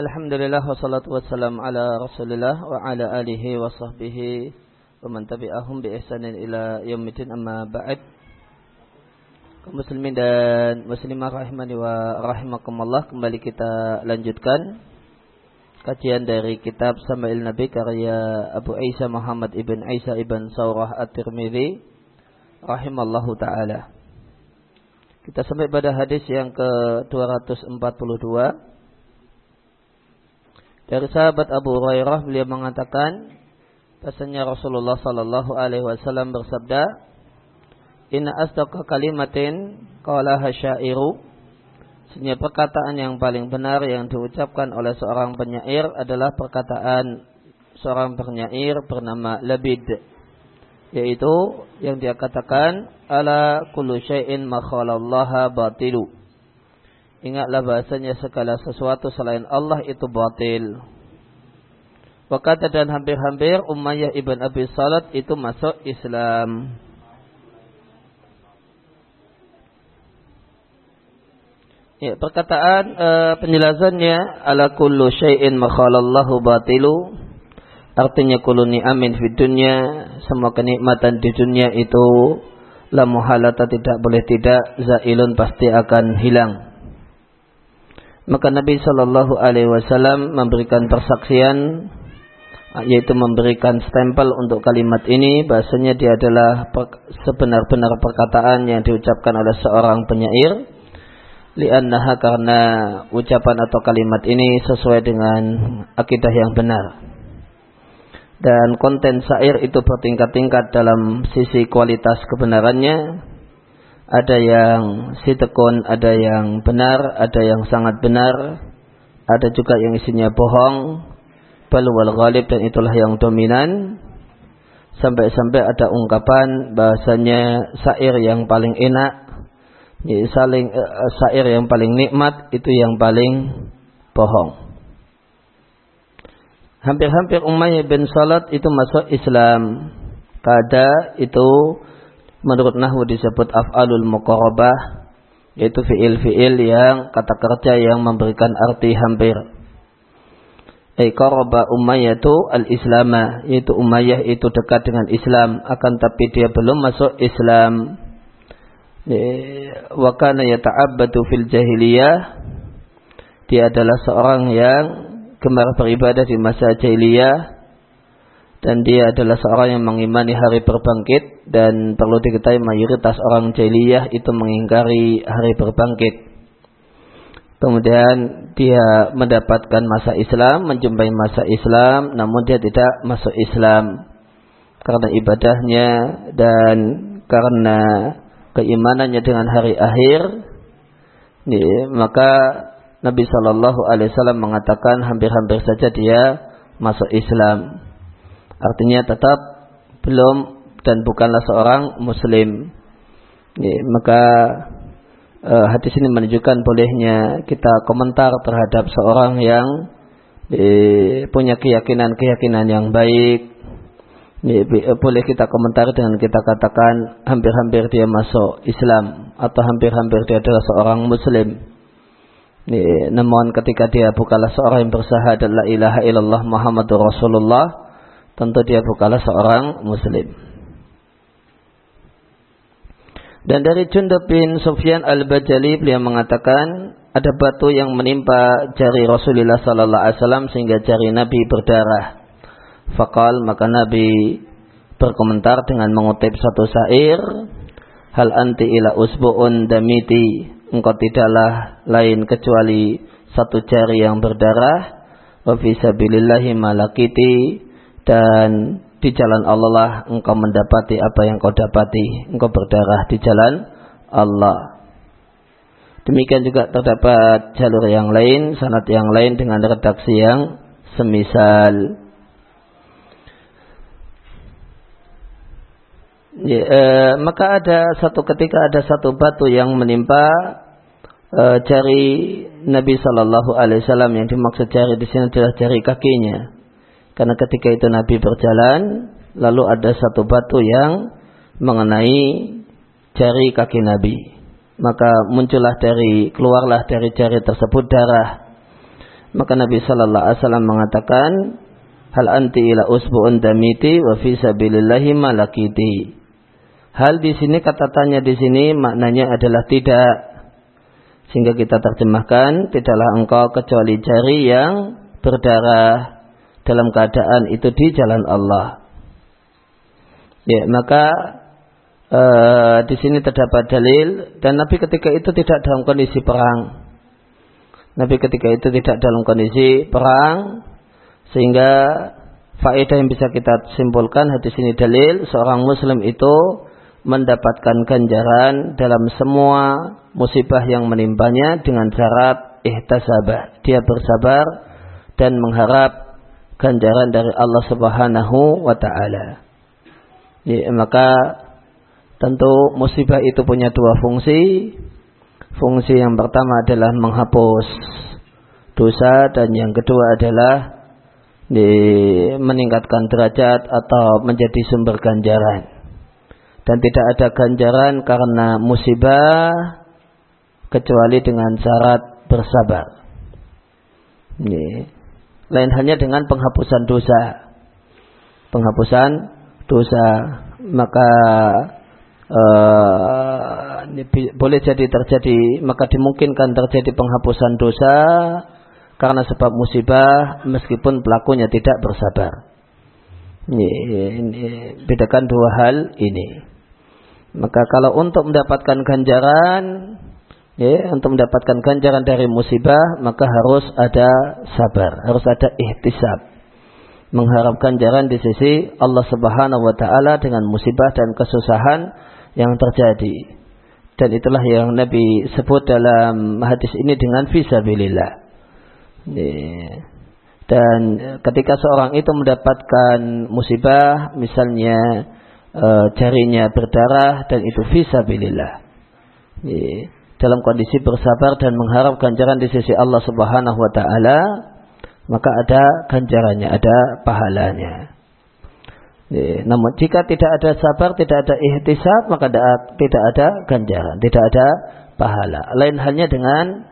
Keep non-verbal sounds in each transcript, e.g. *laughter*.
Alhamdulillah wassalatu wassalam ala rasulillah wa ala alihi wa sahbihi wa man tabi'ahum bi ihsanin ila yaumidin amma ba'd. Kaum muslimin dan muslimah rahimani wa rahimakumullah kembali kita lanjutkan kajian dari kitab Sama'il Nabi karya Abu Isa Muhammad ibn Isa ibn Saurah At-Tirmidzi rahimallahu taala. Kita sampai pada hadis yang ke 242 dari sahabat Abu Hurairah beliau mengatakan bahasanya Rasulullah sallallahu alaihi wasallam bersabda Inna asdaqa kalimatin qalaha syairu Sesungguhnya perkataan yang paling benar yang diucapkan oleh seorang penyair adalah perkataan seorang penyair bernama Labid yaitu yang dia katakan ala kullu syai'in ma batilu Ingatlah bahasanya segala sesuatu selain Allah itu batil. Wakata dan hampir-hampir Umayyah ibn Abi Salat itu masuk Islam. Ya, perkataan e, penjelasannya ala kullu syai'in makhalallahu batilu artinya kullu ni'amin fid dunya semua kenikmatan di dunia itu la muhalata tidak boleh tidak zailun pasti akan hilang maka Nabi Shallallahu Alaihi Wasallam memberikan persaksian yaitu memberikan stempel untuk kalimat ini. Bahasanya dia adalah sebenar-benar perkataan yang diucapkan oleh seorang penyair. Li'annaha karena ucapan atau kalimat ini sesuai dengan akidah yang benar. Dan konten syair itu bertingkat-tingkat dalam sisi kualitas kebenarannya ada yang sitekun, ada yang benar, ada yang sangat benar, ada juga yang isinya bohong, balu wal ghalib dan itulah yang dominan. Sampai-sampai ada ungkapan bahasanya syair yang paling enak, saling uh, syair yang paling nikmat itu yang paling bohong. Hampir-hampir Umayyah bin Salat itu masuk Islam. Kada itu menurut nahwu disebut af'alul muqarabah yaitu fiil-fiil yang kata kerja yang memberikan arti hampir. Ai qaraba Umayyah itu al-Islama yaitu Umayyah itu dekat dengan Islam akan tapi dia belum masuk Islam. Wa kana yata'abbadu fil jahiliyah dia adalah seorang yang gemar beribadah di masa jahiliyah dan dia adalah seorang yang mengimani hari berbangkit dan perlu diketahui mayoritas orang jahiliyah itu mengingkari hari berbangkit. Kemudian dia mendapatkan masa Islam, menjumpai masa Islam, namun dia tidak masuk Islam karena ibadahnya dan karena keimanannya dengan hari akhir. Ya, maka Nabi Shallallahu Alaihi Wasallam mengatakan hampir-hampir saja dia masuk Islam. Artinya tetap belum dan bukanlah seorang muslim. Ya, maka uh, hadis ini menunjukkan bolehnya kita komentar terhadap seorang yang uh, punya keyakinan-keyakinan yang baik. Ya, boleh kita komentar dengan kita katakan hampir-hampir dia masuk Islam atau hampir-hampir dia adalah seorang muslim. Namun ketika dia bukanlah seorang yang bersahadat la ilaha illallah Muhammadur Rasulullah tentu dia bukanlah seorang muslim. Dan dari Jundab bin Sufyan al-Bajali beliau mengatakan ada batu yang menimpa jari Rasulullah sallallahu alaihi wasallam sehingga jari Nabi berdarah. Fakal maka Nabi berkomentar dengan mengutip satu syair, hal anti ila usbu'un damiti, engkau tidaklah lain kecuali satu jari yang berdarah, wa fi sabilillahi malakiti, dan di jalan Allah lah engkau mendapati apa yang kau dapati. Engkau berdarah di jalan Allah. Demikian juga terdapat jalur yang lain, sanat yang lain dengan redaksi yang semisal. Ya, eh, maka ada satu ketika ada satu batu yang menimpa eh, jari Nabi Shallallahu Alaihi Wasallam yang dimaksud jari di sini adalah jari kakinya. Karena ketika itu Nabi berjalan, lalu ada satu batu yang mengenai jari kaki Nabi. Maka muncullah dari, keluarlah dari jari tersebut darah. Maka Nabi Sallallahu Alaihi Wasallam mengatakan, Hal anti ila usbu'un damiti wa fi sabilillahi malakiti. Hal di sini kata tanya di sini maknanya adalah tidak. Sehingga kita terjemahkan tidaklah engkau kecuali jari yang berdarah dalam keadaan itu di jalan Allah. Ya, maka uh, di sini terdapat dalil dan Nabi ketika itu tidak dalam kondisi perang. Nabi ketika itu tidak dalam kondisi perang sehingga faedah yang bisa kita simpulkan hadis ini dalil seorang muslim itu mendapatkan ganjaran dalam semua musibah yang menimpanya dengan syarat ihtasabah. Dia bersabar dan mengharap ganjaran dari Allah Subhanahu wa taala. Ya, maka tentu musibah itu punya dua fungsi. Fungsi yang pertama adalah menghapus dosa dan yang kedua adalah di, meningkatkan derajat atau menjadi sumber ganjaran. Dan tidak ada ganjaran karena musibah kecuali dengan syarat bersabar. Ini. Lain hanya dengan penghapusan dosa. Penghapusan dosa. Maka uh, ini boleh jadi terjadi, maka dimungkinkan terjadi penghapusan dosa karena sebab musibah meskipun pelakunya tidak bersabar. Ini, ini, bedakan dua hal ini. Maka kalau untuk mendapatkan ganjaran, ya, untuk mendapatkan ganjaran dari musibah, maka harus ada sabar, harus ada ihtisab. Mengharap ganjaran di sisi Allah Subhanahu wa taala dengan musibah dan kesusahan yang terjadi. Dan itulah yang Nabi sebut dalam hadis ini dengan fisabilillah. Dan ketika seorang itu mendapatkan musibah, misalnya e, jarinya berdarah dan itu visabilillah. Dalam kondisi bersabar dan mengharap ganjaran di sisi Allah Subhanahu wa taala, maka ada ganjarannya, ada pahalanya. Namun jika tidak ada sabar, tidak ada ihtisab, maka tidak ada ganjaran, tidak ada pahala. Lain halnya dengan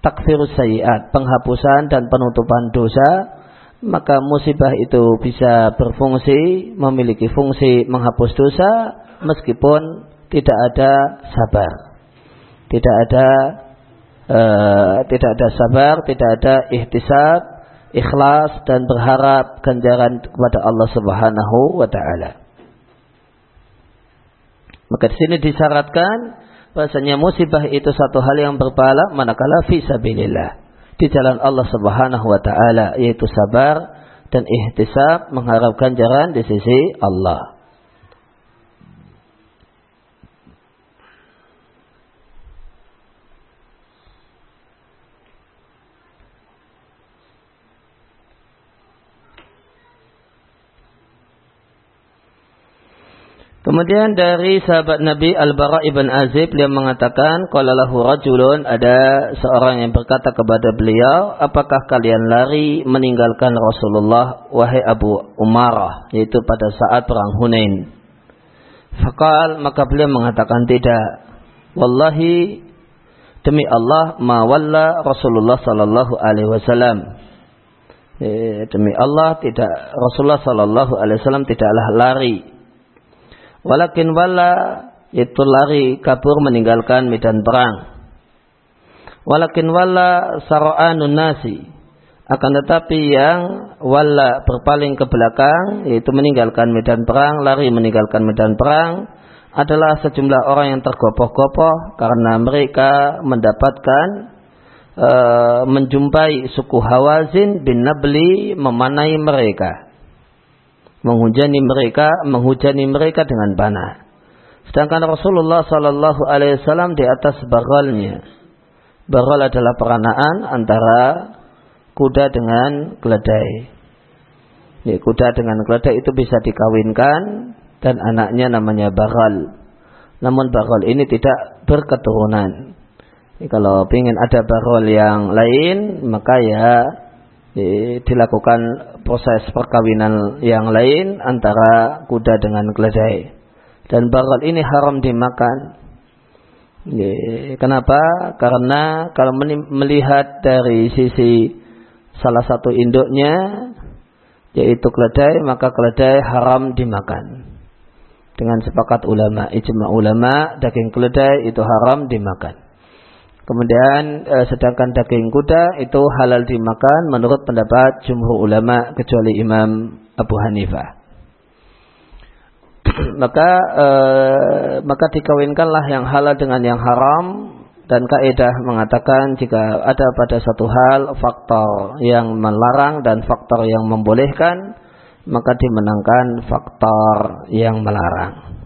takfirus sayiat, penghapusan dan penutupan dosa, maka musibah itu bisa berfungsi, memiliki fungsi menghapus dosa, meskipun tidak ada sabar. Tidak ada uh, tidak ada sabar, tidak ada ihtisab, ikhlas dan berharap ganjaran kepada Allah Subhanahu wa taala. Maka di sini disyaratkan bahasanya musibah itu satu hal yang berpahala manakala fi sabilillah di jalan Allah Subhanahu wa taala yaitu sabar dan ihtisab mengharapkan jalan di sisi Allah. Kemudian dari sahabat Nabi Al-Bara ibn Azib dia mengatakan qala lahu rajulun ada seorang yang berkata kepada beliau apakah kalian lari meninggalkan Rasulullah wahai Abu Umarah yaitu pada saat perang Hunain. Fakal maka beliau mengatakan tidak. Wallahi demi Allah ma walla Rasulullah sallallahu alaihi wasallam. Eh, demi Allah tidak Rasulullah sallallahu alaihi wasallam tidaklah lari Walakin wala itu lari kabur meninggalkan medan perang. Walakin wala sara'anun nasi. Akan tetapi yang wala berpaling ke belakang, yaitu meninggalkan medan perang, lari meninggalkan medan perang, adalah sejumlah orang yang tergopoh-gopoh karena mereka mendapatkan e, menjumpai suku Hawazin bin Nabli memanai mereka menghujani mereka, menghujani mereka dengan panah. Sedangkan Rasulullah Sallallahu Alaihi Wasallam di atas bagalnya. Bagal adalah peranaan antara kuda dengan keledai. Ini kuda dengan keledai itu bisa dikawinkan dan anaknya namanya bagal. Namun bagal ini tidak berketurunan. Kalau ingin ada bagal yang lain, maka ya dilakukan proses perkawinan yang lain antara kuda dengan keledai. Dan bagal ini haram dimakan. Kenapa? Karena kalau melihat dari sisi salah satu induknya yaitu keledai maka keledai haram dimakan dengan sepakat ulama ijma ulama daging keledai itu haram dimakan kemudian e, sedangkan daging kuda itu halal dimakan menurut pendapat jumhur ulama kecuali Imam Abu Hanifah. *clears throat* Maka e, maka dikawinkanlah yang halal dengan yang haram dan kaidah mengatakan jika ada pada satu hal faktor yang melarang dan faktor yang membolehkan maka dimenangkan faktor yang melarang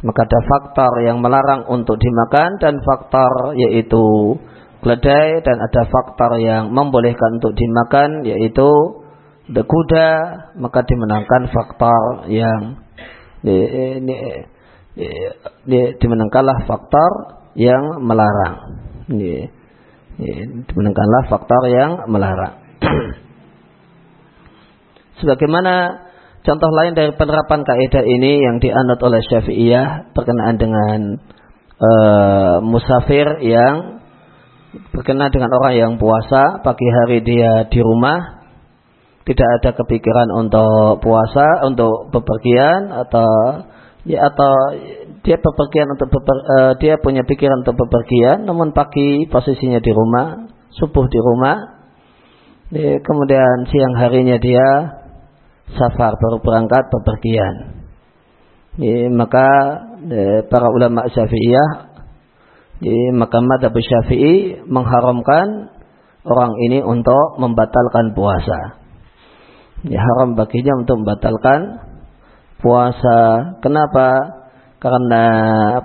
maka ada faktor yang melarang untuk dimakan dan faktor yaitu keledai dan ada faktor yang membolehkan untuk dimakan yaitu the kuda maka dimenangkan faktor yang dimenangkanlah faktor yang melarang. Ini, ini faktor yang melarang. *clears throat* Sebagaimana contoh lain dari penerapan kaidah ini yang dianut oleh Syafi'iyah berkenaan dengan uh, musafir yang berkenaan dengan orang yang puasa. Pagi hari dia di rumah tidak ada kepikiran untuk puasa untuk bepergian atau ya atau dia bepergian untuk beper, uh, dia punya pikiran untuk bepergian namun pagi posisinya di rumah subuh di rumah. Ya, kemudian siang harinya dia safar baru berangkat bepergian ya, maka ya, para ulama syafi'iyah ya, maka madhab syafi'i mengharamkan orang ini untuk membatalkan puasa ya, haram baginya untuk membatalkan puasa. Kenapa? Karena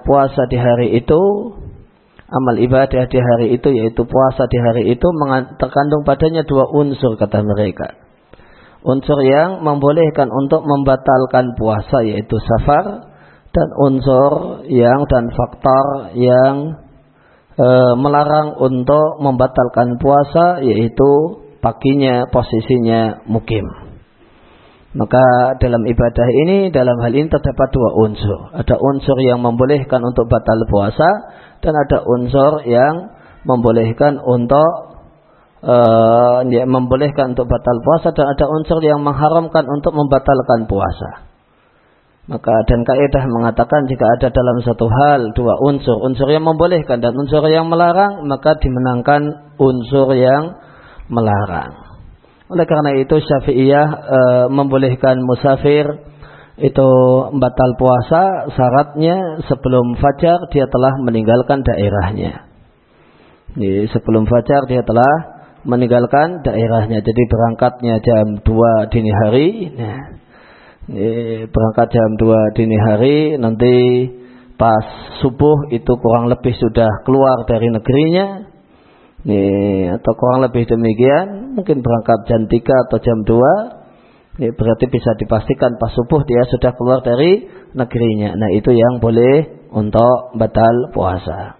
puasa di hari itu amal ibadah di hari itu yaitu puasa di hari itu terkandung padanya dua unsur kata mereka. Unsur yang membolehkan untuk membatalkan puasa yaitu safar dan unsur yang dan faktor yang e, melarang untuk membatalkan puasa yaitu paginya posisinya mukim. Maka dalam ibadah ini, dalam hal ini terdapat dua unsur. Ada unsur yang membolehkan untuk batal puasa dan ada unsur yang membolehkan untuk uh, ya, membolehkan untuk batal puasa dan ada unsur yang mengharamkan untuk membatalkan puasa. Maka dan kaidah mengatakan jika ada dalam satu hal dua unsur, unsur yang membolehkan dan unsur yang melarang, maka dimenangkan unsur yang melarang. Oleh karena itu Syafi'iyah e, membolehkan musafir itu batal puasa syaratnya sebelum fajar dia telah meninggalkan daerahnya. Jadi sebelum fajar dia telah meninggalkan daerahnya. Jadi berangkatnya jam 2 dini hari. Nah, berangkat jam 2 dini hari nanti pas subuh itu kurang lebih sudah keluar dari negerinya Nih, atau kurang lebih demikian, mungkin berangkat jam 3 atau jam 2. Ini berarti bisa dipastikan pas subuh dia sudah keluar dari negerinya. Nah, itu yang boleh untuk batal puasa.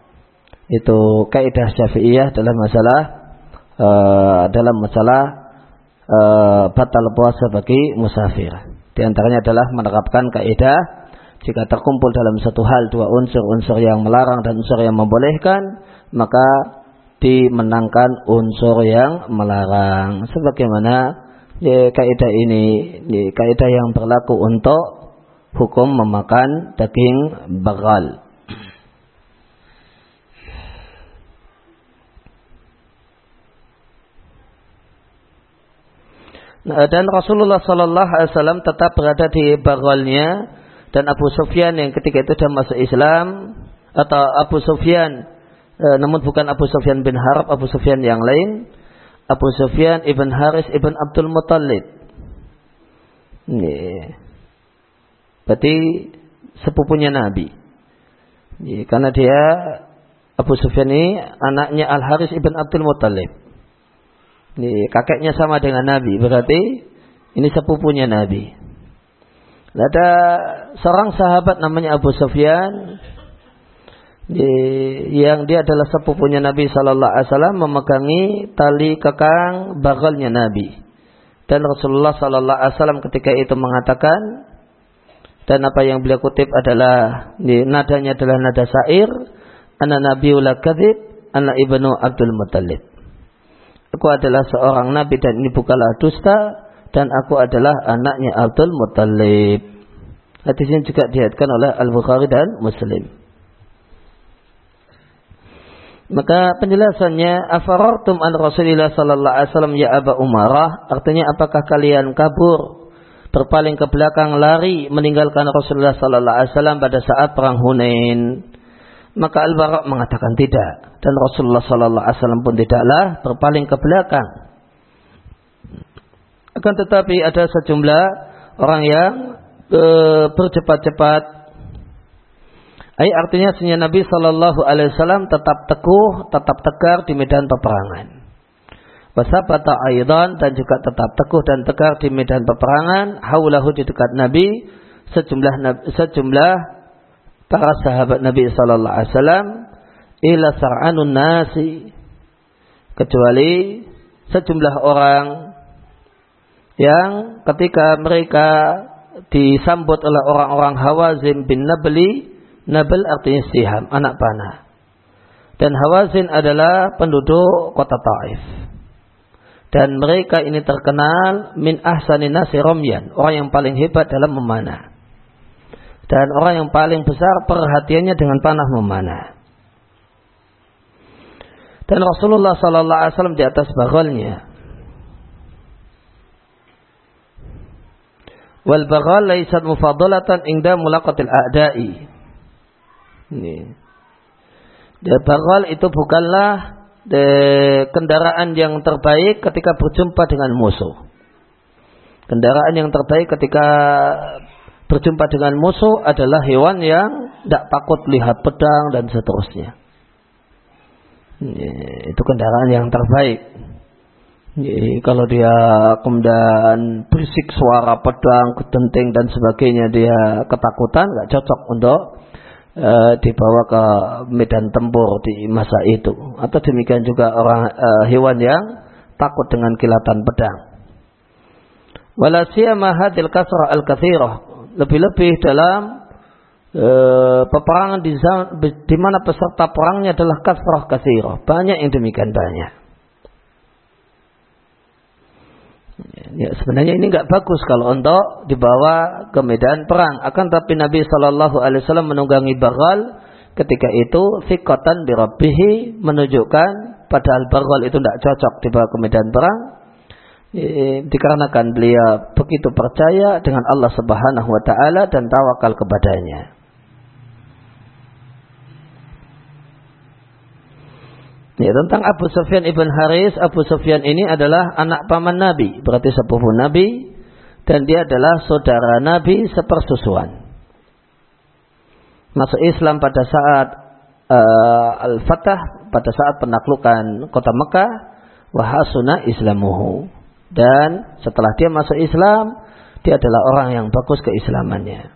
Itu kaidah Syafi'iyah dalam masalah uh, dalam masalah uh, batal puasa bagi musafir. Di antaranya adalah menerapkan kaidah jika terkumpul dalam satu hal dua unsur-unsur yang melarang dan unsur yang membolehkan, maka dimenangkan unsur yang melarang sebagaimana ya, kaidah ini ya, kaidah yang berlaku untuk hukum memakan daging bagal Nah, dan Rasulullah Sallallahu Alaihi Wasallam tetap berada di bagalnya dan Abu Sufyan yang ketika itu sudah masuk Islam atau Abu Sufyan e, namun bukan Abu Sufyan bin Harb, Abu Sufyan yang lain. Abu Sufyan ibn Haris ibn Abdul Muttalib. Ini. Berarti sepupunya Nabi. Ini, karena dia Abu Sufyan ini anaknya Al Haris ibn Abdul Muttalib. Ini kakeknya sama dengan Nabi. Berarti ini sepupunya Nabi. Ada seorang sahabat namanya Abu Sufyan yang dia adalah sepupunya Nabi Shallallahu Alaihi Wasallam memegangi tali kekang bagalnya Nabi dan Rasulullah Shallallahu Alaihi Wasallam ketika itu mengatakan dan apa yang beliau kutip adalah nadanya adalah nada syair anak Nabi kadzib anak ibnu Abdul Muttalib Aku adalah seorang nabi dan ini bukanlah dusta dan aku adalah anaknya Abdul Muttalib. Hadis ini juga dihatkan oleh Al-Bukhari dan Muslim. Maka penjelasannya afarartum an Rasulillah sallallahu alaihi wasallam ya Aba Umarah artinya apakah kalian kabur berpaling ke belakang lari meninggalkan Rasulullah sallallahu alaihi wasallam pada saat perang Hunain maka Al-Bara mengatakan tidak dan Rasulullah sallallahu alaihi wasallam pun tidaklah berpaling ke belakang akan tetapi ada sejumlah orang yang e, bercepat-cepat Ay, artinya sunnah Nabi Shallallahu Alaihi Wasallam tetap teguh, tetap tegar di medan peperangan. Wasabata aidan dan juga tetap teguh dan tegar di medan peperangan. Haulahu di dekat Nabi sejumlah sejumlah para sahabat Nabi Shallallahu Alaihi Wasallam ila sar'anun nasi kecuali sejumlah orang yang ketika mereka disambut oleh orang-orang Hawazin bin Nabli Nabal artinya siham, anak panah. Dan Hawazin adalah penduduk kota Taif. Dan mereka ini terkenal min ahsanin nasi romyan, orang yang paling hebat dalam memanah. Dan orang yang paling besar perhatiannya dengan panah memanah. Dan Rasulullah Sallallahu Alaihi Wasallam di atas bagolnya. Wal bagal laisat mufadalatan ingda mulaqatil a'da'i ini. Ya, bagal itu bukanlah de, kendaraan yang terbaik ketika berjumpa dengan musuh. Kendaraan yang terbaik ketika berjumpa dengan musuh adalah hewan yang tidak takut lihat pedang dan seterusnya. Ya, itu kendaraan yang terbaik. Ya, kalau dia kemudian berisik suara pedang, kedenting dan sebagainya dia ketakutan, nggak cocok untuk e, dibawa ke medan tempur di masa itu atau demikian juga orang e, hewan yang takut dengan kilatan pedang wala siyama hadil kasrah al kathirah lebih-lebih dalam e, peperangan di, di mana peserta perangnya adalah kasrah kathirah banyak yang demikian banyak Ya, sebenarnya ini nggak bagus kalau untuk dibawa ke medan perang. Akan tapi Nabi Shallallahu Alaihi Wasallam menunggangi bagal ketika itu fikotan birabihi menunjukkan padahal bagal itu tidak cocok dibawa ke medan perang. Dikarenakan beliau begitu percaya dengan Allah Subhanahu Wa Taala dan tawakal kepadanya. Ya, tentang Abu Sufyan ibn Haris, Abu Sufyan ini adalah anak paman Nabi, berarti sepupu Nabi, dan dia adalah saudara Nabi sepersusuan. Masuk Islam pada saat uh, Al-Fatah, pada saat penaklukan kota Mekah, wahasuna Islamuhu. Dan setelah dia masuk Islam, dia adalah orang yang bagus keislamannya.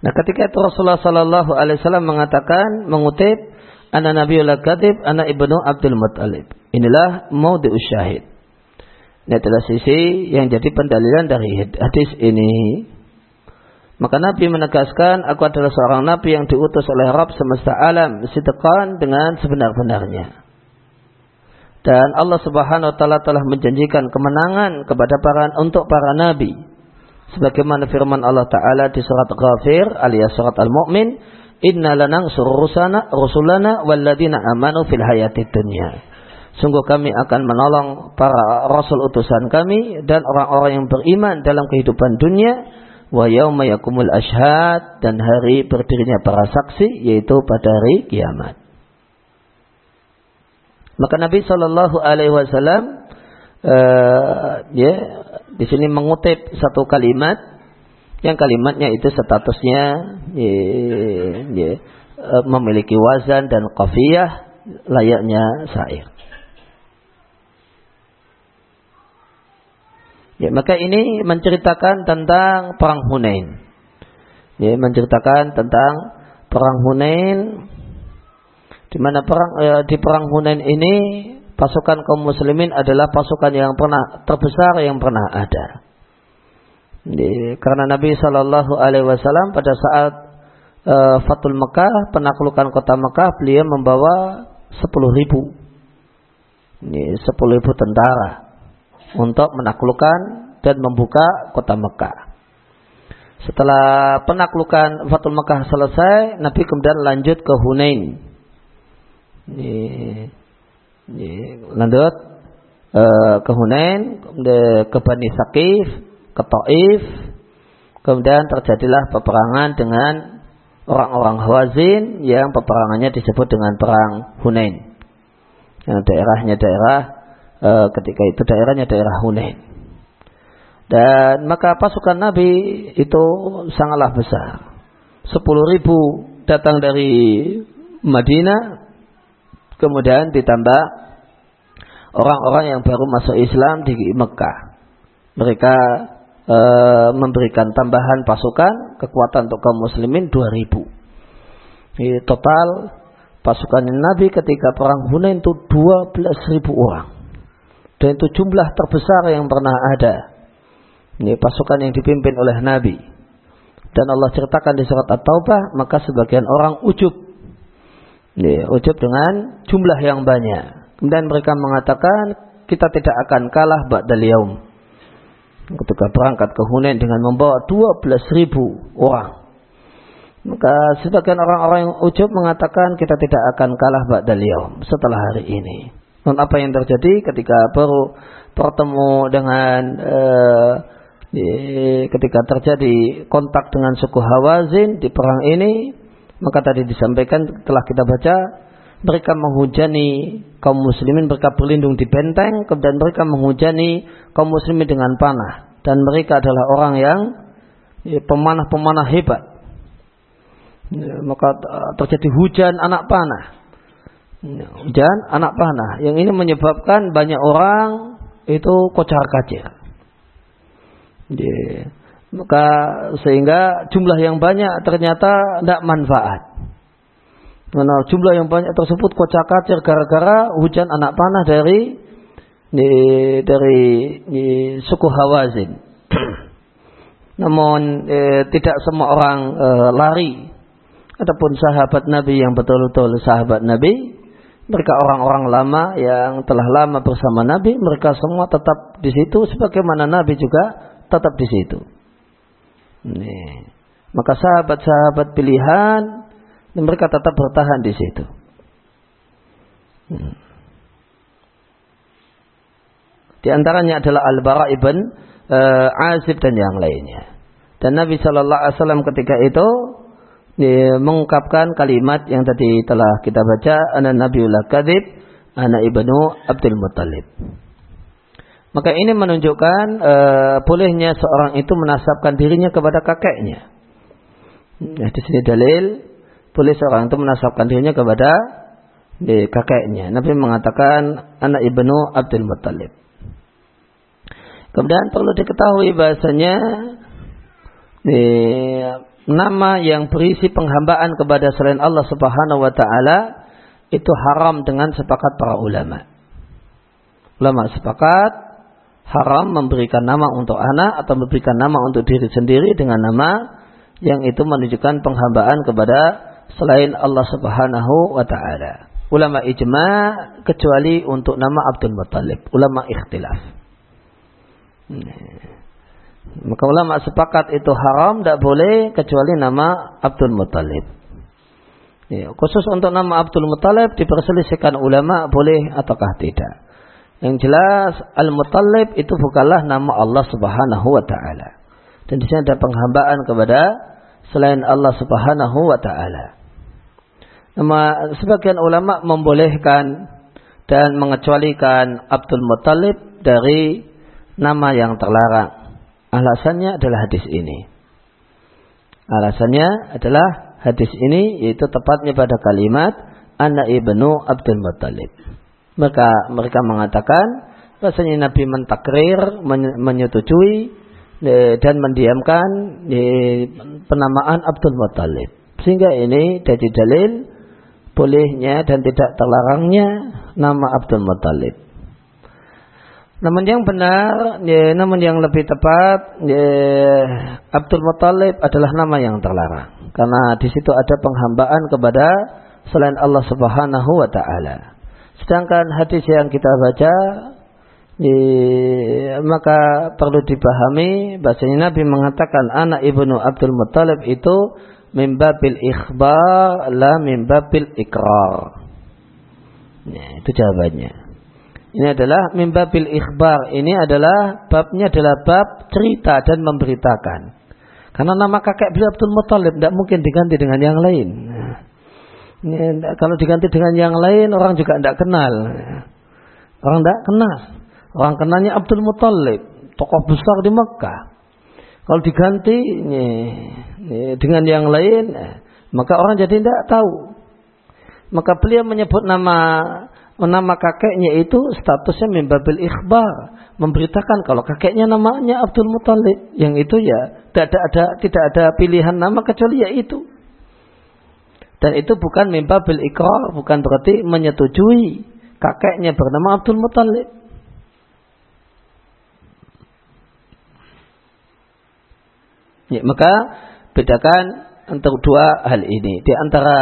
Nah, ketika itu Rasulullah Sallallahu Alaihi Wasallam mengatakan, mengutip Anak Nabiullah Kadib, anak Ibnu Abdul Muttalib. Inilah maudhu syahid. Ini adalah sisi yang jadi pendalilan dari hadis ini. Maka Nabi menegaskan, aku adalah seorang Nabi yang diutus oleh Rabb semesta alam, sidqan dengan sebenar-benarnya. Dan Allah Subhanahu wa taala telah menjanjikan kemenangan kepada para untuk para nabi. Sebagaimana firman Allah taala di surat Ghafir alias surat Al-Mu'min, Inna lanang surusana rusulana walladina amanu fil hayati dunya. Sungguh kami akan menolong para rasul utusan kami dan orang-orang yang beriman dalam kehidupan dunia wa yauma yakumul ashhad dan hari berdirinya para saksi yaitu pada hari kiamat. Maka Nabi Shallallahu Alaihi Wasallam uh, ya di sini mengutip satu kalimat yang kalimatnya itu statusnya ye, ye, e, memiliki wazan dan qafiyah layaknya syair. Ya, maka ini menceritakan tentang perang Hunain. Ya, menceritakan tentang perang Hunain di mana perang eh, di perang Hunain ini pasukan kaum muslimin adalah pasukan yang pernah terbesar yang pernah ada. Di, karena Nabi Shallallahu Alaihi Wasallam pada saat uh, Fatul Mekah penaklukan kota Mekah beliau membawa sepuluh ribu ini 10 ribu tentara untuk menaklukkan dan membuka kota Mekah. Setelah penaklukan Fatul Mekah selesai, Nabi kemudian lanjut ke Hunain. Ini, ini, lanjut uh, ke Hunain, ke Bani Sakif, ke Taif. Kemudian terjadilah peperangan dengan orang-orang Hawazin yang peperangannya disebut dengan perang Hunain. Yang daerahnya daerah uh, ketika itu daerahnya daerah Hunain. Dan maka pasukan Nabi itu sangatlah besar. Sepuluh ribu datang dari Madinah, kemudian ditambah orang-orang yang baru masuk Islam di Mekah. Mereka e, memberikan tambahan pasukan kekuatan untuk kaum muslimin 2000. Di total pasukan Nabi ketika perang Hunain itu 12.000 orang. Dan itu jumlah terbesar yang pernah ada. Ini pasukan yang dipimpin oleh Nabi. Dan Allah ceritakan di surat At-Taubah, maka sebagian orang ujub. Ini, ujub dengan jumlah yang banyak. Kemudian mereka mengatakan kita tidak akan kalah ba'dal yaum. Ketika berangkat ke Hunain dengan membawa 12 ribu orang. Maka sebagian orang-orang yang ujub mengatakan kita tidak akan kalah ba'dal yaum setelah hari ini. Dan apa yang terjadi ketika baru bertemu dengan uh, ketika terjadi kontak dengan suku Hawazin di perang ini, maka tadi disampaikan telah kita baca mereka menghujani kaum muslimin mereka berlindung di benteng kemudian mereka menghujani kaum muslimin dengan panah. Dan mereka adalah orang yang ya, pemanah-pemanah hebat. Ya, maka terjadi hujan anak panah. Ya, hujan anak panah. Yang ini menyebabkan banyak orang itu kocar kacir maka sehingga jumlah yang banyak ternyata tidak manfaat Nah, jumlah yang banyak tersebut kocak kacir gara-gara hujan anak panah dari dari suku Hawazin. *clears throat* Namun eh, tidak semua orang eh, lari ataupun sahabat Nabi yang betul-betul sahabat Nabi. Mereka orang-orang lama yang telah lama bersama Nabi, mereka semua tetap di situ sebagaimana Nabi juga tetap di situ. Nih. Maka sahabat-sahabat pilihan mereka tetap bertahan di situ. Hmm. Di antaranya adalah Al-Bara ibn uh, Azib dan yang lainnya. Dan Nabi Shallallahu Alaihi Wasallam ketika itu ya, mengungkapkan kalimat yang tadi telah kita baca, anak Nabiullah Kadib, anak ibnu Abdul Muttalib. Maka ini menunjukkan uh, bolehnya seorang itu menasabkan dirinya kepada kakeknya. Nah, di sini dalil boleh seorang itu menasabkan dirinya kepada di kakeknya. Nabi mengatakan anak ibnu Abdul Muttalib. Kemudian perlu diketahui bahasanya di, nama yang berisi penghambaan kepada selain Allah Subhanahu wa taala itu haram dengan sepakat para ulama. Ulama sepakat haram memberikan nama untuk anak atau memberikan nama untuk diri sendiri dengan nama yang itu menunjukkan penghambaan kepada selain Allah Subhanahu wa taala. Ulama ijma kecuali untuk nama Abdul Muttalib. Ulama ikhtilaf. Maka ulama sepakat itu haram, tidak boleh kecuali nama Abdul Muttalib. Ya, khusus untuk nama Abdul Muttalib diperselisihkan ulama boleh ataukah tidak. Yang jelas Al-Muttalib itu bukanlah nama Allah Subhanahu wa taala. Dan di sini ada penghambaan kepada selain Allah Subhanahu wa taala. Nama, sebagian ulama membolehkan dan mengecualikan Abdul Muttalib dari nama yang terlarang. Alasannya adalah hadis ini. Alasannya adalah hadis ini yaitu tepatnya pada kalimat anak ibnu Abdul Muttalib. Maka mereka mengatakan bahasanya Nabi mentakrir, menyetujui e, dan mendiamkan e, penamaan Abdul Muttalib. Sehingga ini jadi dalil bolehnya dan tidak terlarangnya nama Abdul Muttalib. Namun yang benar, ya, namun yang lebih tepat, Abdul Muttalib adalah nama yang terlarang. Karena di situ ada penghambaan kepada selain Allah Subhanahu wa taala. Sedangkan hadis yang kita baca maka perlu dipahami bahasanya Nabi mengatakan anak ibnu Abdul Muttalib itu mimbabil ikhbar la mimbabil ikrar. Ya, itu jawabannya. Ini adalah mimbabil ikhbar. Ini adalah babnya adalah bab cerita dan memberitakan. Karena nama kakek beliau Abdul Muttalib tidak mungkin diganti dengan yang lain. Ini, kalau diganti dengan yang lain orang juga tidak kenal. Orang tidak kenal. Orang kenalnya Abdul Muttalib, tokoh besar di Mekah. Kalau diganti ini, ini, dengan yang lain, eh, maka orang jadi tidak tahu. Maka beliau menyebut nama nama kakeknya itu statusnya mimbabil ikhbar, memberitakan kalau kakeknya namanya Abdul Muttalib. Yang itu ya tidak ada, ada tidak ada pilihan nama kecuali ya itu. Dan itu bukan mimbabil ikrar, bukan berarti menyetujui kakeknya bernama Abdul Muttalib. Ya, maka bedakan antara dua hal ini. Di antara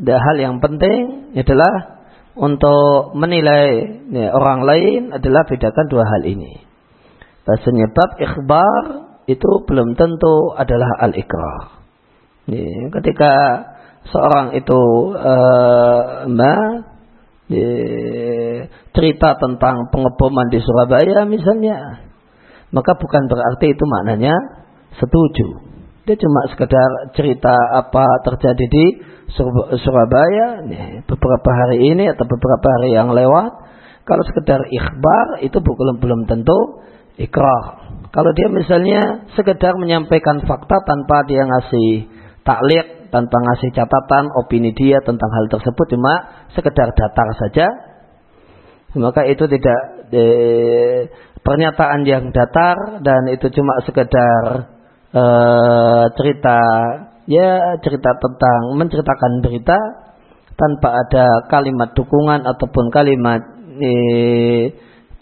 hal yang penting adalah untuk menilai ya, orang lain adalah bedakan dua hal ini. Bahasanya bab ikhbar itu belum tentu adalah al-ikrar. Ya, ketika seorang itu uh, ya, cerita tentang pengeboman di Surabaya misalnya, maka bukan berarti itu maknanya setuju. Dia cuma sekedar cerita apa terjadi di Surabaya beberapa hari ini atau beberapa hari yang lewat. Kalau sekedar ikhbar itu belum belum tentu ikrah. Kalau dia misalnya sekedar menyampaikan fakta tanpa dia ngasih taklik, tanpa ngasih catatan opini dia tentang hal tersebut cuma sekedar datar saja, maka itu tidak pernyataan yang datar dan itu cuma sekedar uh, cerita ya cerita tentang menceritakan berita tanpa ada kalimat dukungan ataupun kalimat eh,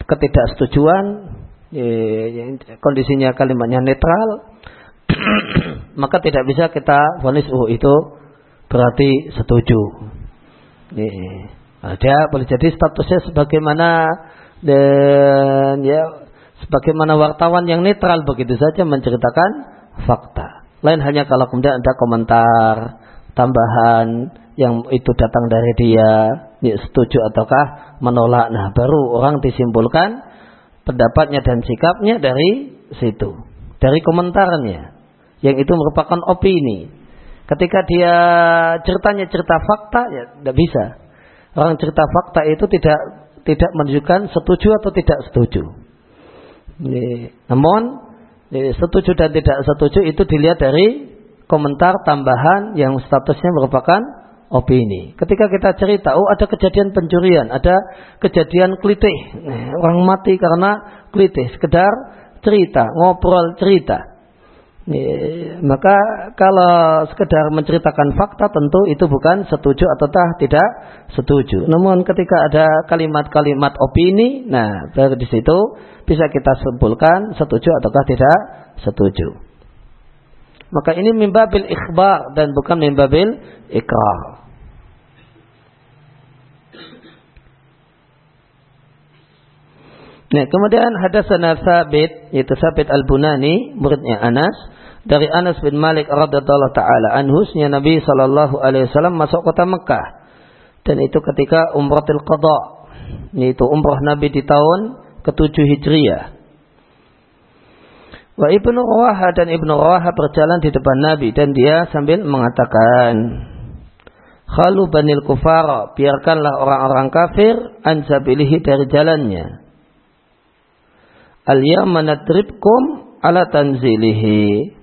ketidaksetujuan eh, kondisinya kalimatnya netral *clears throat* maka tidak bisa kita vonis oh itu berarti setuju eh, dia boleh jadi statusnya sebagaimana dan ya sebagaimana wartawan yang netral begitu saja menceritakan fakta. Lain hanya kalau kemudian ada komentar tambahan yang itu datang dari dia, ya setuju ataukah menolak. Nah, baru orang disimpulkan pendapatnya dan sikapnya dari situ, dari komentarnya. Yang itu merupakan opini. Ketika dia ceritanya cerita fakta, ya tidak bisa. Orang cerita fakta itu tidak tidak menunjukkan setuju atau tidak setuju. Namun setuju dan tidak setuju itu dilihat dari komentar tambahan yang statusnya merupakan opini. Ketika kita cerita, oh ada kejadian pencurian, ada kejadian klitih, orang mati karena klitih, sekedar cerita, ngobrol cerita. Maka kalau sekedar menceritakan fakta tentu itu bukan setuju atau tidak setuju. Namun ketika ada kalimat-kalimat opini, nah dari di situ bisa kita simpulkan setuju ataukah tidak setuju. Maka ini mimbabil ikhbar dan bukan mimbabil ikrar. Nah, kemudian hadasana Sabit, yaitu Sabit Al-Bunani, muridnya Anas, dari Anas bin Malik radhiyallahu taala anhusnya Nabi sallallahu alaihi wasallam masuk kota Mekah. Dan itu ketika umratul qada, yaitu umrah Nabi di tahun ketujuh Hijriah. Wa Ibnu Rawaha dan Ibnu Rawaha berjalan di depan Nabi dan dia sambil mengatakan, Khalu banil kufara, biarkanlah orang-orang kafir ansabilihi dari jalannya. Al-yawma nadribkum ala tanzilihi.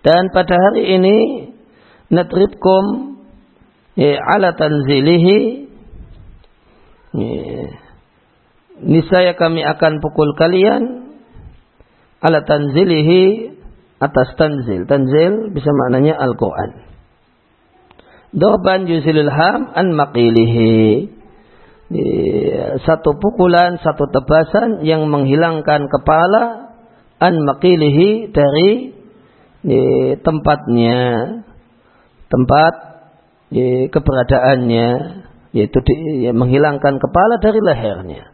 Dan pada hari ini nadribkum ya, ala tanzilihi. Ya, niscaya kami akan pukul kalian ala tanzilihi atas tanzil. Tanzil bisa maknanya Al-Quran Dorban yuzilul ham an maqilihi. Satu pukulan, satu tebasan yang menghilangkan kepala an maqilihi dari ya, tempatnya, tempat ya, keberadaannya, yaitu di, ya, menghilangkan kepala dari lehernya.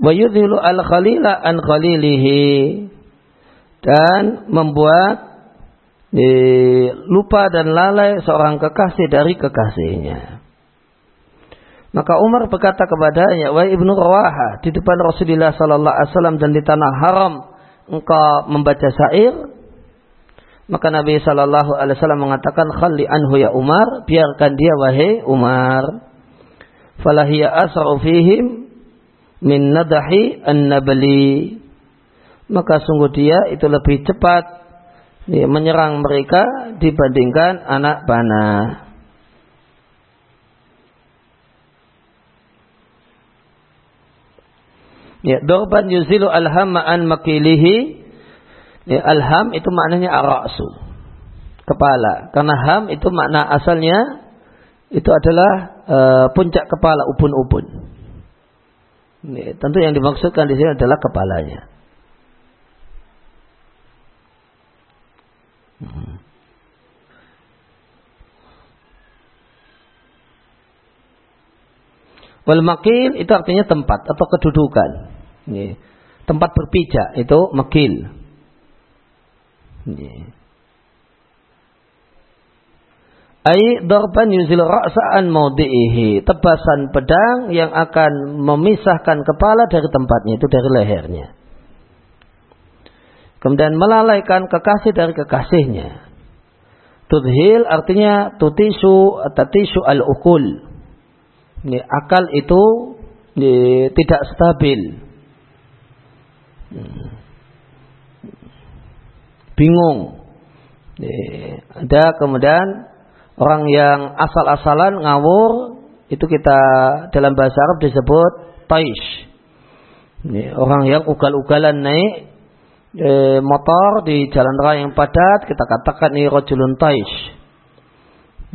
Wa yudhilu al-khalila an khalilihi dan membuat eh, lupa dan lalai seorang kekasih dari kekasihnya. Maka Umar berkata kepadanya, "Wahai Ibnu Rawaha, di depan Rasulullah sallallahu alaihi wasallam dan di tanah haram engkau membaca syair?" Maka Nabi sallallahu alaihi wasallam mengatakan, "Khalli anhu ya Umar, biarkan dia wahai Umar." Falahiyya asra'u fihim min nadahi an-nabli. Maka sungguh dia itu lebih cepat ya, menyerang mereka dibandingkan anak panah. Ya, dorban yuzilu alhamma an makilihi. Ya, alham itu maknanya arasu. Kepala. Karena ham itu makna asalnya itu adalah uh, puncak kepala ubun-ubun. Ya, tentu yang dimaksudkan di sini adalah kepalanya. Hmm. Wal makil itu artinya tempat atau kedudukan. Tempat berpijak itu makil. Ai darban yuzil ra'sa'an maudi'ihi. Tebasan pedang yang akan memisahkan kepala dari tempatnya, itu dari lehernya. Kemudian melalaikan kekasih dari kekasihnya. Tudhil artinya tutisu tatisu al-ukul. Ini, akal itu ini, tidak stabil bingung. Ada kemudian orang yang asal-asalan ngawur itu kita dalam bahasa Arab disebut taish. orang yang ugal-ugalan naik e, motor di jalan raya yang padat kita katakan ini rojulun taish.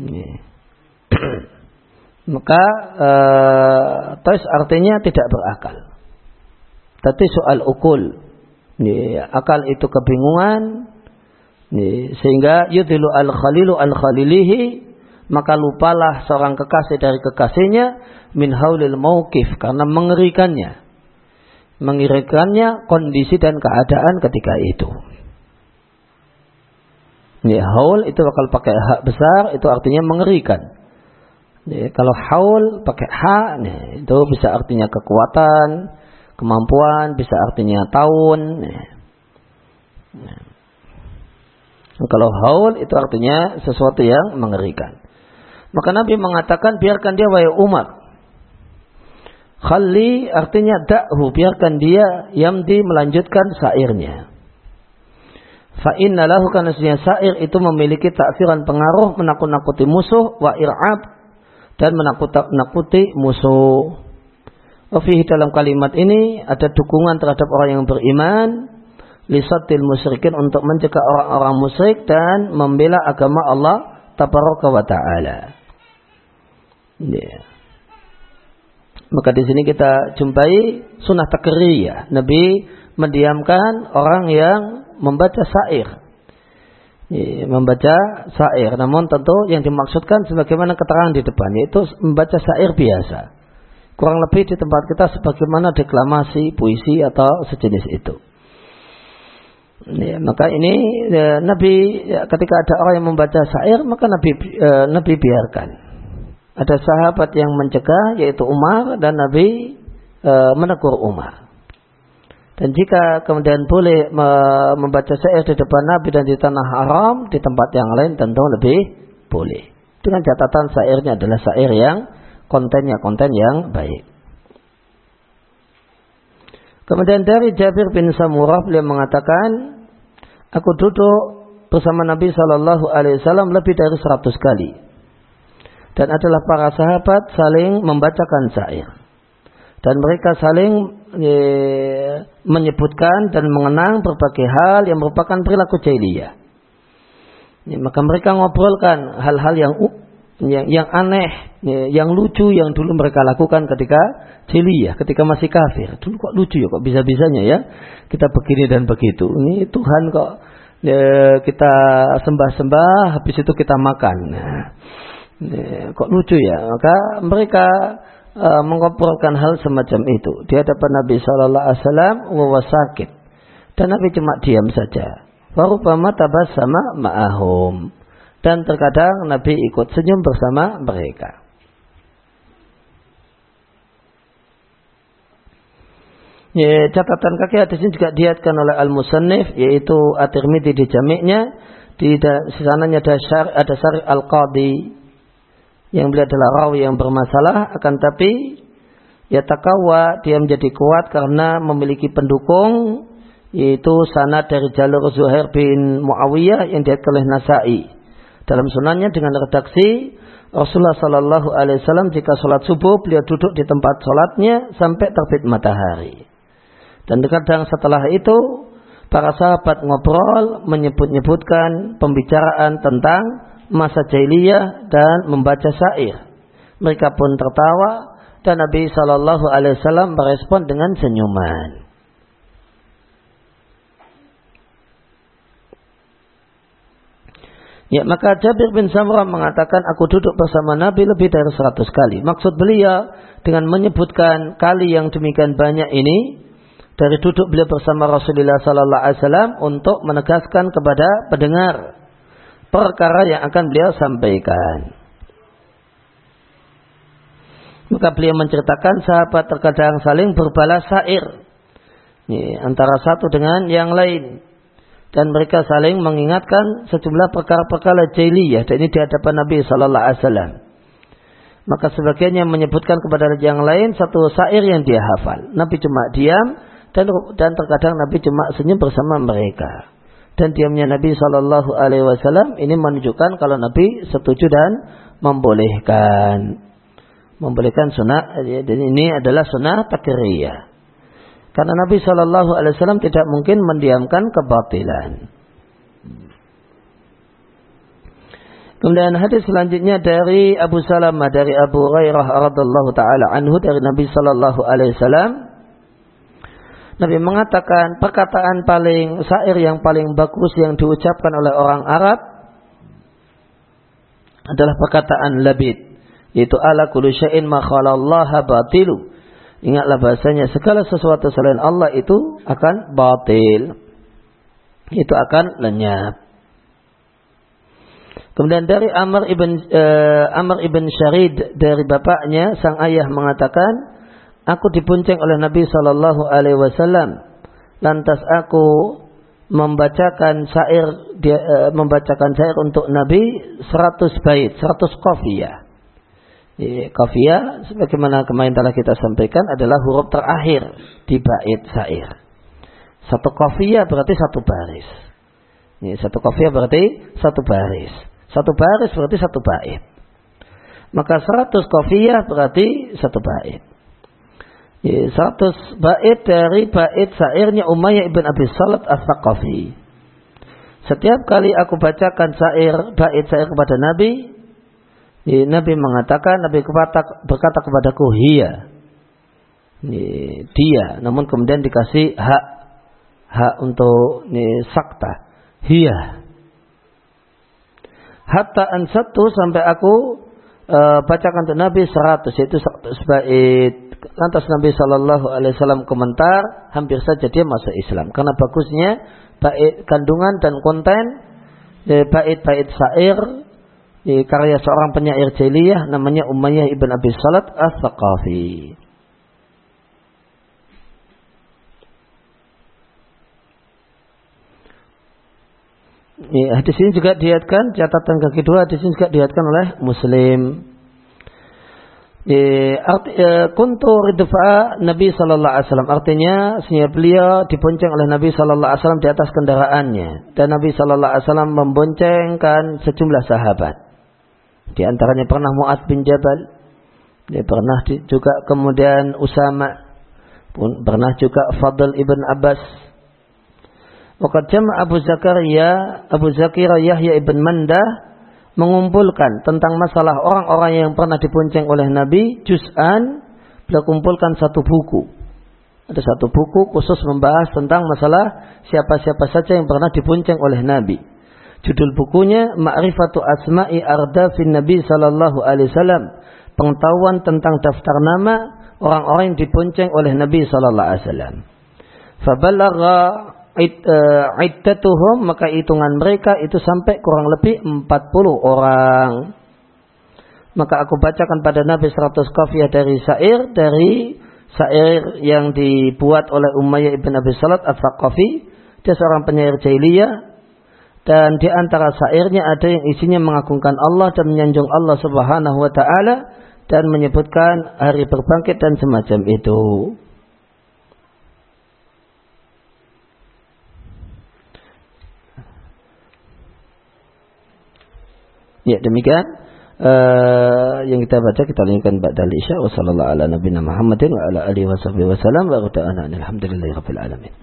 *clears throat* Maka e, taish artinya tidak berakal. Tapi soal ukul. Nih, akal itu kebingungan. Nih, sehingga yudhilu al-khalilu al-khalilihi. Maka lupalah seorang kekasih dari kekasihnya. Min haulil mauqif. Karena mengerikannya. Mengerikannya kondisi dan keadaan ketika itu. Nih, haul itu bakal pakai hak besar. Itu artinya mengerikan. Nih, kalau haul pakai hak, nih, itu bisa artinya kekuatan, kemampuan, bisa artinya tahun. Ya. Kalau haul itu artinya sesuatu yang mengerikan. Maka Nabi mengatakan biarkan dia wahai Umar. Khalli artinya da'hu, biarkan dia yamdi melanjutkan sairnya. Fa inna lahu sair itu memiliki takfiran pengaruh menakut-nakuti musuh wa ir'ab dan menakut-nakuti musuh. Wafihi dalam kalimat ini ada dukungan terhadap orang yang beriman lisatil musyrikin untuk mencegah orang-orang musyrik dan membela agama Allah tabaraka wa taala. Yeah. Maka di sini kita jumpai sunnah takriyah. Nabi mendiamkan orang yang membaca syair. Yeah, membaca syair. Namun tentu yang dimaksudkan sebagaimana keterangan di depan yaitu membaca syair biasa kurang lebih di tempat kita sebagaimana deklamasi, puisi atau sejenis itu. Ya, maka ini ya, Nabi ya, ketika ada orang yang membaca syair maka Nabi ya, Nabi biarkan. Ada sahabat yang mencegah yaitu Umar dan Nabi e, menegur Umar. Dan jika kemudian boleh me, membaca syair di depan Nabi dan di tanah haram di tempat yang lain tentu lebih boleh. Dengan catatan syairnya adalah syair yang kontennya konten yang baik. Kemudian dari Jabir bin Samurah beliau mengatakan, aku duduk bersama Nabi Shallallahu Alaihi Wasallam lebih dari seratus kali, dan adalah para sahabat saling membacakan syair, dan mereka saling e, menyebutkan dan mengenang berbagai hal yang merupakan perilaku jahiliyah. Ya, maka mereka ngobrolkan hal-hal yang yang, yang aneh, ya, yang lucu yang dulu mereka lakukan ketika jahiliyah, ketika masih kafir. Dulu kok lucu ya, kok bisa-bisanya ya kita begini dan begitu. Ini Tuhan kok ya, kita sembah-sembah, habis itu kita makan. Nah, kok lucu ya? Maka mereka mengobrolkan hal semacam itu di hadapan Nabi Shallallahu Alaihi dan Nabi cuma diam saja. Warubama tabas sama ma'ahum dan terkadang Nabi ikut senyum bersama mereka. Ya, catatan kaki hadis ini juga diatkan oleh Al-Musannif yaitu At-Tirmidzi di jamiknya di sananya ada syar, ada syari Al-Qadi yang beliau adalah rawi yang bermasalah akan tapi ya takawa dia menjadi kuat karena memiliki pendukung yaitu sanad dari jalur Zuhair bin Muawiyah yang diatkan oleh Nasai dalam sunannya dengan redaksi Rasulullah Shallallahu Alaihi Wasallam jika sholat subuh beliau duduk di tempat sholatnya sampai terbit matahari. Dan kadang setelah itu para sahabat ngobrol menyebut-nyebutkan pembicaraan tentang masa jahiliyah dan membaca syair. Mereka pun tertawa dan Nabi Shallallahu Alaihi Wasallam merespon dengan senyuman. Ya, maka Jabir bin Samurah mengatakan aku duduk bersama Nabi lebih dari seratus kali. Maksud beliau dengan menyebutkan kali yang demikian banyak ini dari duduk beliau bersama Rasulullah sallallahu alaihi wasallam untuk menegaskan kepada pendengar perkara yang akan beliau sampaikan. Maka beliau menceritakan sahabat terkadang saling berbalas. Ini, antara satu dengan yang lain dan mereka saling mengingatkan sejumlah perkara-perkara jahiliyah dan ini di hadapan Nabi sallallahu alaihi wasallam. Maka sebagiannya menyebutkan kepada yang lain satu syair yang dia hafal. Nabi cuma diam dan dan terkadang Nabi cuma senyum bersama mereka. Dan diamnya Nabi sallallahu alaihi wasallam ini menunjukkan kalau Nabi setuju dan membolehkan membolehkan sunnah dan ini adalah sunnah takriyah. Karena Nabi Shallallahu Alaihi Wasallam tidak mungkin mendiamkan kebatilan. Kemudian hadis selanjutnya dari Abu Salamah dari Abu Hurairah radhiallahu taala anhu dari Nabi Shallallahu alaihi wasallam Nabi mengatakan perkataan paling syair yang paling bagus yang diucapkan oleh orang Arab adalah perkataan labid yaitu ala kulli syai'in ma khalallaha batilu Ingatlah bahasanya segala sesuatu selain Allah itu akan batil. Itu akan lenyap. Kemudian dari Amr ibn uh, Amr ibn Syarid dari bapaknya sang ayah mengatakan, aku dipunceng oleh Nabi Shallallahu Alaihi Wasallam. Lantas aku membacakan syair dia, uh, membacakan syair untuk Nabi 100 bait, 100 qafiyah. Kafiyah sebagaimana kemarin telah kita sampaikan adalah huruf terakhir di bait syair. Satu kafiyah berarti satu baris. Ini satu kafiyah berarti satu baris. Satu baris berarti satu bait. Maka seratus kafiyah berarti satu bait. Seratus bait dari bait syairnya Umayyah ibn Abi Salat as-Saqafi. Setiap kali aku bacakan syair bait syair kepada Nabi, Nabi mengatakan, Nabi berkata, kepadaku, hiya. Dia. Namun kemudian dikasih hak. Hak untuk ini, sakta. Hiya. Hatta an satu sampai aku uh, bacakan untuk Nabi seratus yaitu sebaik lantas Nabi Shallallahu Alaihi Wasallam komentar hampir saja dia masuk Islam karena bagusnya bait kandungan dan konten bait-bait syair di karya seorang penyair jahiliyah namanya Umayyah ibn Abi Salat As-Saqafi. Ya, hadis ini juga diatkan catatan kaki dua hadis ini juga diatkan oleh Muslim. Arti, ya, kuntu ridfa Nabi Sallallahu Alaihi Wasallam artinya sehingga beliau dibonceng oleh Nabi Sallallahu Alaihi Wasallam di atas kendaraannya dan Nabi Sallallahu Alaihi Wasallam memboncengkan sejumlah sahabat. Di antaranya pernah Mu'ad bin Jabal. Dia pernah juga kemudian Usama. Pun pernah juga Fadl ibn Abbas. Waqad jama Abu Zakaria, Abu Zakira Yahya ibn Mandah mengumpulkan tentang masalah orang-orang yang pernah dibonceng oleh Nabi, juz'an, beliau kumpulkan satu buku. Ada satu buku khusus membahas tentang masalah siapa-siapa saja yang pernah dibonceng oleh Nabi. Judul bukunya Ma'rifatu Asma'i Ardafin Nabi Sallallahu Alaihi Wasallam. Pengetahuan tentang daftar nama orang-orang yang dibonceng oleh Nabi Sallallahu Alaihi Wasallam. Fabalagha Eh, iddatuhum maka hitungan mereka itu sampai kurang lebih 40 orang. Maka aku bacakan pada Nabi 100 kafiah dari syair dari syair yang dibuat oleh Umayyah ibn Abi Salat al-Thaqafi. Dia seorang penyair jahiliyah dan di antara syairnya ada yang isinya mengagungkan Allah dan menyanjung Allah Subhanahu wa taala dan menyebutkan hari berbangkit dan semacam itu. Ya demikian. Uh, yang kita baca kita lanjutkan ba'da isya wa sallallahu ala nabiyina Muhammadin wa ala alihi wasallam wa sallam. Wa alhamdulillahi rabbil alamin.